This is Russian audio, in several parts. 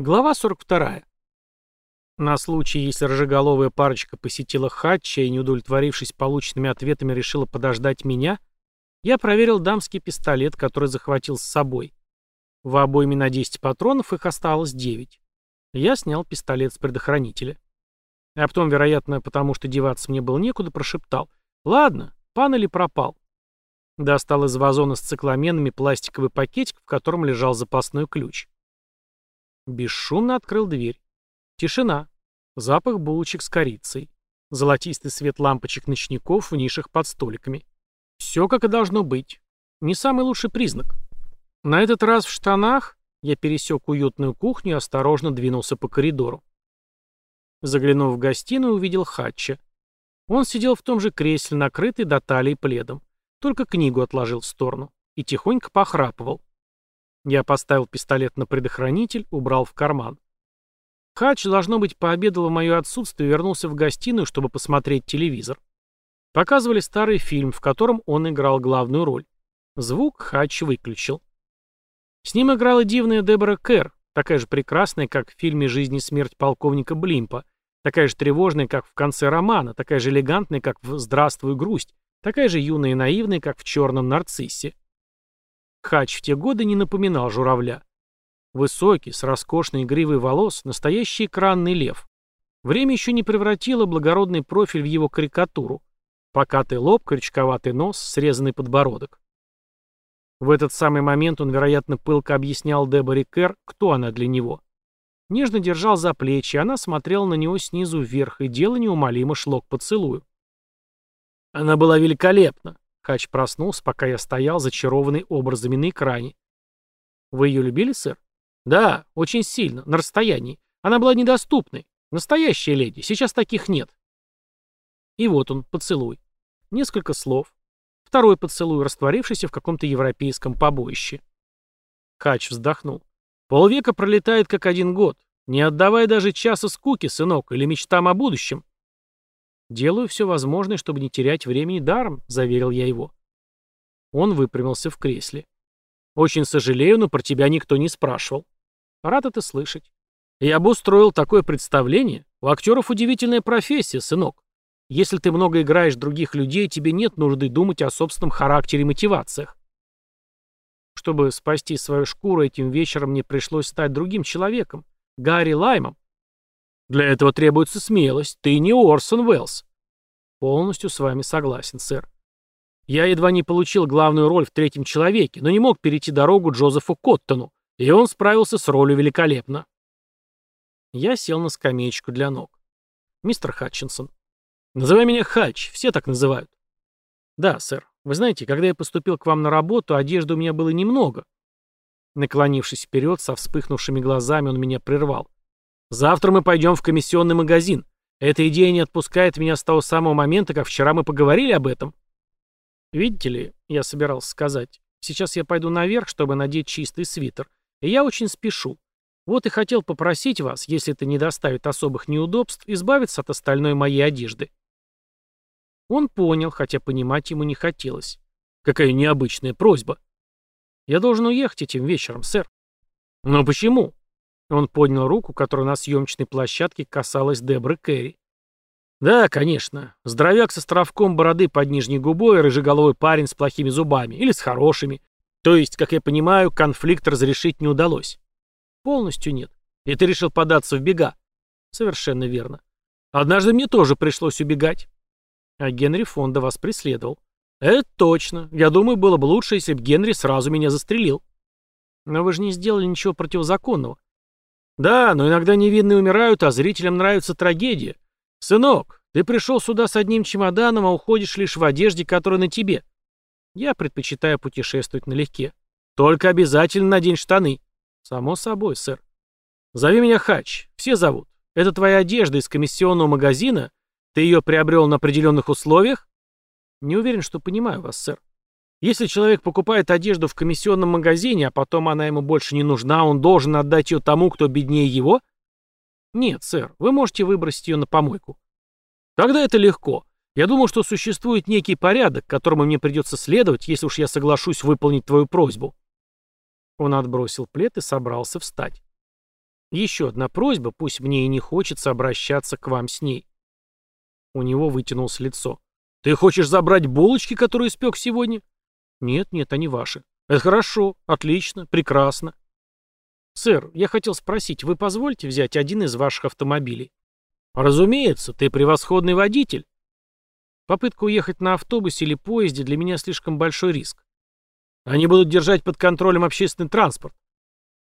Глава 42. На случай, если рыжеголовая парочка посетила Хатча и, не удовлетворившись полученными ответами, решила подождать меня, я проверил дамский пистолет, который захватил с собой. В обойме на 10 патронов их осталось 9. Я снял пистолет с предохранителя. А потом, вероятно, потому что деваться мне было некуда, прошептал. «Ладно, пан или пропал?» Достал из вазона с цикламенами пластиковый пакетик, в котором лежал запасной ключ. Бесшумно открыл дверь. Тишина. Запах булочек с корицей. Золотистый свет лампочек-ночников в нишах под столиками. Все как и должно быть. Не самый лучший признак. На этот раз в штанах я пересек уютную кухню и осторожно двинулся по коридору. Заглянув в гостиную, увидел Хатча. Он сидел в том же кресле, накрытый до талии пледом. Только книгу отложил в сторону. И тихонько похрапывал. Я поставил пистолет на предохранитель, убрал в карман. Хач, должно быть, пообедал в мое отсутствие и вернулся в гостиную, чтобы посмотреть телевизор. Показывали старый фильм, в котором он играл главную роль. Звук Хач выключил. С ним играла дивная Дебора Кэр, такая же прекрасная, как в фильме «Жизнь и смерть полковника Блимпа», такая же тревожная, как в конце романа, такая же элегантная, как в «Здравствуй, грусть», такая же юная и наивная, как в «Черном нарциссе». Хач в те годы не напоминал журавля. Высокий, с роскошной гривой волос, настоящий экранный лев. Время еще не превратило благородный профиль в его карикатуру. Покатый лоб, крючковатый нос, срезанный подбородок. В этот самый момент он, вероятно, пылко объяснял Деборе Кэр, кто она для него. Нежно держал за плечи, она смотрела на него снизу вверх, и дело неумолимо шло к поцелую. Она была великолепна, Хач проснулся, пока я стоял, зачарованный образами на экране. «Вы ее любили, сэр?» «Да, очень сильно, на расстоянии. Она была недоступной. Настоящая леди, сейчас таких нет». И вот он, поцелуй. Несколько слов. Второй поцелуй, растворившийся в каком-то европейском побоище. Хач вздохнул. «Полвека пролетает, как один год. Не отдавай даже часа скуки, сынок, или мечтам о будущем. «Делаю все возможное, чтобы не терять времени даром», — заверил я его. Он выпрямился в кресле. «Очень сожалею, но про тебя никто не спрашивал. Рад это слышать. Я бы устроил такое представление. У актеров удивительная профессия, сынок. Если ты много играешь других людей, тебе нет нужды думать о собственном характере и мотивациях. Чтобы спасти свою шкуру, этим вечером мне пришлось стать другим человеком, Гарри Лаймом. Для этого требуется смелость. Ты не Орсон Уэллс. Полностью с вами согласен, сэр. Я едва не получил главную роль в третьем человеке, но не мог перейти дорогу Джозефу Коттону, и он справился с ролью великолепно. Я сел на скамеечку для ног. Мистер Хатчинсон. Называй меня Хач, все так называют. Да, сэр. Вы знаете, когда я поступил к вам на работу, одежды у меня было немного. Наклонившись вперед, со вспыхнувшими глазами он меня прервал. Завтра мы пойдем в комиссионный магазин. Эта идея не отпускает меня с того самого момента, как вчера мы поговорили об этом. Видите ли, я собирался сказать, сейчас я пойду наверх, чтобы надеть чистый свитер. И я очень спешу. Вот и хотел попросить вас, если это не доставит особых неудобств, избавиться от остальной моей одежды. Он понял, хотя понимать ему не хотелось. Какая необычная просьба. Я должен уехать этим вечером, сэр. Но почему? Он поднял руку, которая на съемочной площадке касалась Дебры Кэрри. «Да, конечно. Здоровяк с островком бороды под нижней губой рыжеголовый парень с плохими зубами. Или с хорошими. То есть, как я понимаю, конфликт разрешить не удалось». «Полностью нет. И ты решил податься в бега?» «Совершенно верно. Однажды мне тоже пришлось убегать». А Генри Фонда вас преследовал. «Это точно. Я думаю, было бы лучше, если бы Генри сразу меня застрелил». «Но вы же не сделали ничего противозаконного. Да, но иногда невинные умирают, а зрителям нравится трагедия. Сынок, ты пришел сюда с одним чемоданом, а уходишь лишь в одежде, которая на тебе. Я предпочитаю путешествовать налегке. Только обязательно надень штаны. Само собой, сэр. Зови меня Хач. Все зовут. Это твоя одежда из комиссионного магазина? Ты ее приобрел на определенных условиях? Не уверен, что понимаю вас, сэр. Если человек покупает одежду в комиссионном магазине, а потом она ему больше не нужна, он должен отдать ее тому, кто беднее его? Нет, сэр, вы можете выбросить ее на помойку. Тогда это легко. Я думал, что существует некий порядок, которому мне придется следовать, если уж я соглашусь выполнить твою просьбу. Он отбросил плед и собрался встать. Еще одна просьба, пусть мне и не хочется обращаться к вам с ней. У него вытянулось лицо. Ты хочешь забрать булочки, которые испек сегодня? Нет, нет, они ваши. Это хорошо, отлично, прекрасно. Сэр, я хотел спросить, вы позволите взять один из ваших автомобилей? Разумеется, ты превосходный водитель. Попытка уехать на автобусе или поезде для меня слишком большой риск. Они будут держать под контролем общественный транспорт.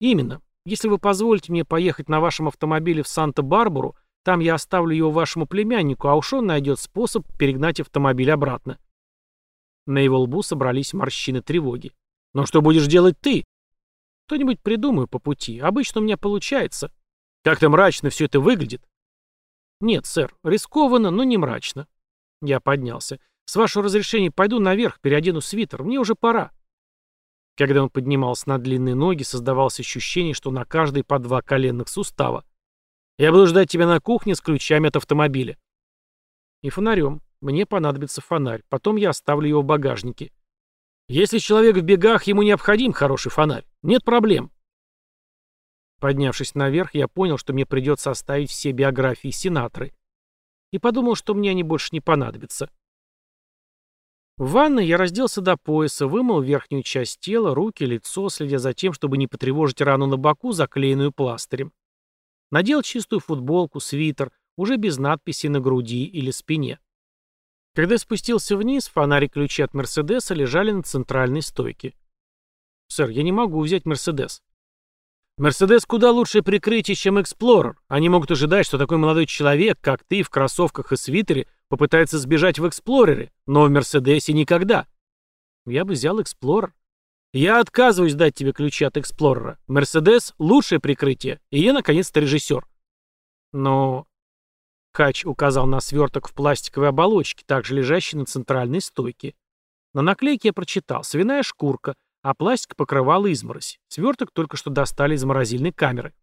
Именно. Если вы позволите мне поехать на вашем автомобиле в Санта-Барбару, там я оставлю его вашему племяннику, а уж он найдет способ перегнать автомобиль обратно. На его лбу собрались морщины тревоги. «Но что будешь делать ты?» «Что-нибудь придумаю по пути. Обычно у меня получается». «Как-то мрачно все это выглядит». «Нет, сэр, рискованно, но не мрачно». Я поднялся. «С вашего разрешения пойду наверх, переодену свитер. Мне уже пора». Когда он поднимался на длинные ноги, создавалось ощущение, что на каждой по два коленных сустава. «Я буду ждать тебя на кухне с ключами от автомобиля». «И фонарем. Мне понадобится фонарь. Потом я оставлю его в багажнике». «Если человек в бегах, ему необходим хороший фонарь. Нет проблем». Поднявшись наверх, я понял, что мне придется оставить все биографии сенаторы и подумал, что мне они больше не понадобятся. В ванной я разделся до пояса, вымыл верхнюю часть тела, руки, лицо, следя за тем, чтобы не потревожить рану на боку, заклеенную пластырем. Надел чистую футболку, свитер, уже без надписи на груди или спине. Когда спустился вниз, фонарь и ключи от Мерседеса лежали на центральной стойке. «Сэр, я не могу взять Мерседес». Мерседес куда лучшее прикрытие, чем Эксплорер. Они могут ожидать, что такой молодой человек, как ты, в кроссовках и свитере, попытается сбежать в Эксплорере, но в Мерседесе никогда. Я бы взял Эксплорер. Я отказываюсь дать тебе ключи от Эксплорера. Мерседес — лучшее прикрытие, и я, наконец-то, режиссер. Но... Хатч указал на сверток в пластиковой оболочке, также лежащий на центральной стойке. На наклейке я прочитал «Свиная шкурка», а пластик покрывал изморозь. Сверток только что достали из морозильной камеры.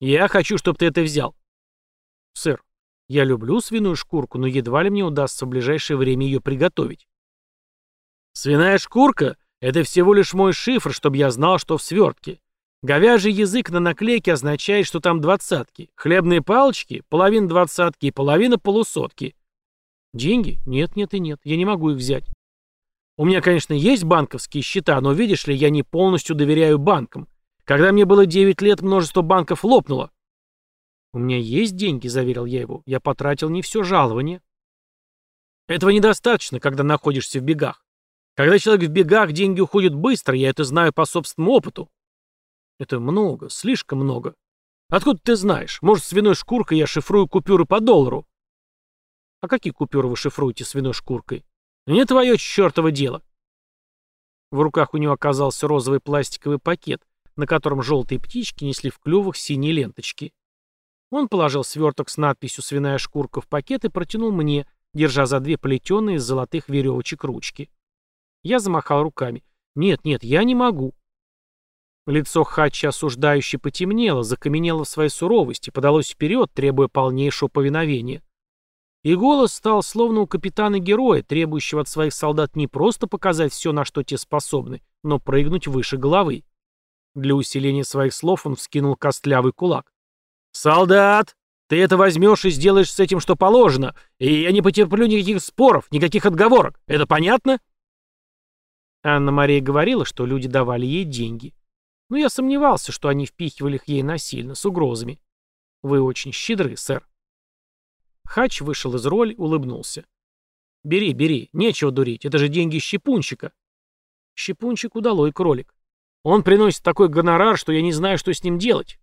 «Я хочу, чтобы ты это взял». «Сэр, я люблю свиную шкурку, но едва ли мне удастся в ближайшее время ее приготовить». «Свиная шкурка — это всего лишь мой шифр, чтобы я знал, что в свертке. Говяжий язык на наклейке означает, что там двадцатки. Хлебные палочки — половина двадцатки и половина полусотки. Деньги? Нет, нет и нет. Я не могу их взять. У меня, конечно, есть банковские счета, но, видишь ли, я не полностью доверяю банкам. Когда мне было 9 лет, множество банков лопнуло. «У меня есть деньги», — заверил я его. «Я потратил не все жалование». Этого недостаточно, когда находишься в бегах. Когда человек в бегах, деньги уходят быстро, я это знаю по собственному опыту. Это много, слишком много. Откуда ты знаешь? Может, свиной шкуркой я шифрую купюры по доллару? А какие купюры вы шифруете свиной шкуркой? Не твое чертово дело. В руках у него оказался розовый пластиковый пакет, на котором желтые птички несли в клювах синие ленточки. Он положил сверток с надписью «Свиная шкурка» в пакет и протянул мне, держа за две плетеные из золотых веревочек ручки. Я замахал руками. «Нет, нет, я не могу». Лицо Хача осуждающе потемнело, закаменело в своей суровости, подалось вперед, требуя полнейшего повиновения. И голос стал словно у капитана-героя, требующего от своих солдат не просто показать все, на что те способны, но прыгнуть выше головы. Для усиления своих слов он вскинул костлявый кулак. «Солдат! Ты это возьмешь и сделаешь с этим, что положено, и я не потерплю никаких споров, никаких отговорок. Это понятно?» Анна-Мария говорила, что люди давали ей деньги. Но я сомневался, что они впихивали их ей насильно, с угрозами. «Вы очень щедры, сэр». Хач вышел из роли, улыбнулся. «Бери, бери, нечего дурить, это же деньги щепунчика». Щепунчик удалой кролик. «Он приносит такой гонорар, что я не знаю, что с ним делать».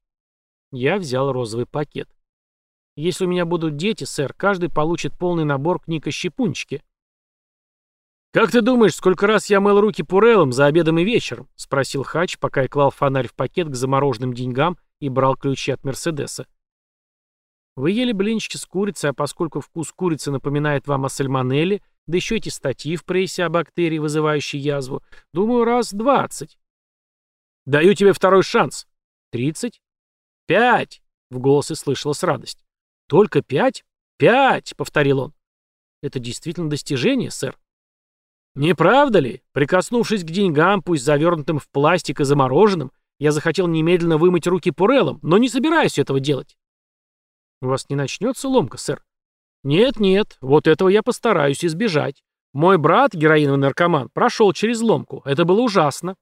Я взял розовый пакет. «Если у меня будут дети, сэр, каждый получит полный набор книг о щепунчике». «Как ты думаешь, сколько раз я мыл руки пурелом за обедом и вечером?» — спросил Хач, пока я клал фонарь в пакет к замороженным деньгам и брал ключи от Мерседеса. Вы ели блинчики с курицей, а поскольку вкус курицы напоминает вам о сальмонелле, да еще эти статьи в прессе о бактерии, вызывающей язву, думаю, раз двадцать. Даю тебе второй шанс. Тридцать? Пять! В голосе слышалась радость. Только пять? Пять! Повторил он. Это действительно достижение, сэр. Не правда ли? Прикоснувшись к деньгам, пусть завернутым в пластик и замороженным, Я захотел немедленно вымыть руки Пурелом, но не собираюсь этого делать. У вас не начнется ломка, сэр? Нет-нет, вот этого я постараюсь избежать. Мой брат, героиновый наркоман, прошел через ломку. Это было ужасно.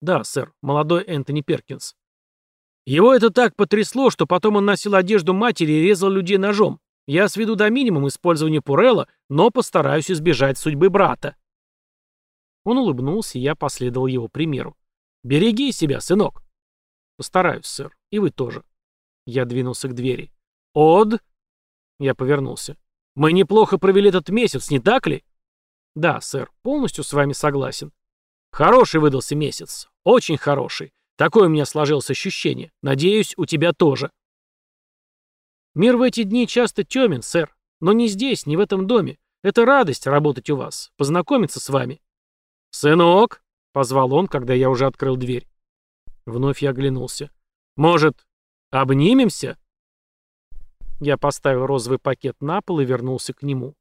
Да, сэр, молодой Энтони Перкинс. Его это так потрясло, что потом он носил одежду матери и резал людей ножом. Я сведу до минимума использование Пурелла, но постараюсь избежать судьбы брата. Он улыбнулся, и я последовал его примеру. «Береги себя, сынок!» «Постараюсь, сэр. И вы тоже». Я двинулся к двери. «Од?» Я повернулся. «Мы неплохо провели этот месяц, не так ли?» «Да, сэр, полностью с вами согласен». «Хороший выдался месяц. Очень хороший. Такое у меня сложилось ощущение. Надеюсь, у тебя тоже». «Мир в эти дни часто темен, сэр. Но не здесь, не в этом доме. Это радость работать у вас, познакомиться с вами». «Сынок!» — позвал он, когда я уже открыл дверь. Вновь я оглянулся. «Может, обнимемся?» Я поставил розовый пакет на пол и вернулся к нему.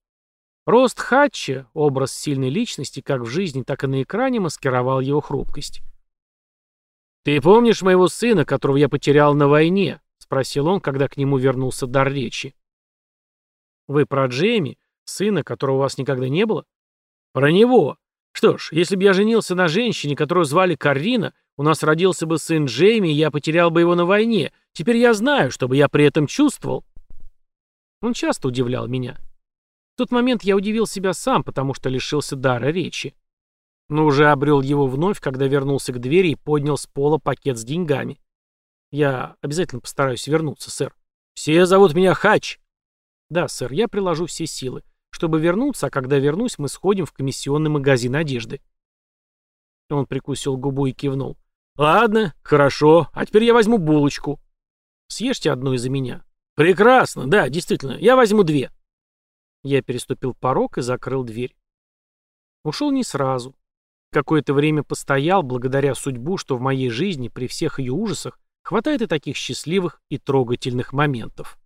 Рост Хатча, образ сильной личности, как в жизни, так и на экране, маскировал его хрупкость. «Ты помнишь моего сына, которого я потерял на войне?» — спросил он, когда к нему вернулся дар речи. «Вы про Джейми, сына, которого у вас никогда не было?» «Про него. Что ж, если бы я женился на женщине, которую звали Карина, у нас родился бы сын Джейми, и я потерял бы его на войне. Теперь я знаю, чтобы я при этом чувствовал». Он часто удивлял меня. В тот момент я удивил себя сам, потому что лишился дара речи. Но уже обрел его вновь, когда вернулся к двери и поднял с пола пакет с деньгами. Я обязательно постараюсь вернуться, сэр. Все зовут меня Хач. Да, сэр, я приложу все силы, чтобы вернуться, а когда вернусь, мы сходим в комиссионный магазин одежды. Он прикусил губу и кивнул. Ладно, хорошо, а теперь я возьму булочку. Съешьте одну из-за меня. «Прекрасно, да, действительно, я возьму две». Я переступил порог и закрыл дверь. Ушел не сразу. Какое-то время постоял, благодаря судьбу, что в моей жизни, при всех ее ужасах, хватает и таких счастливых и трогательных моментов.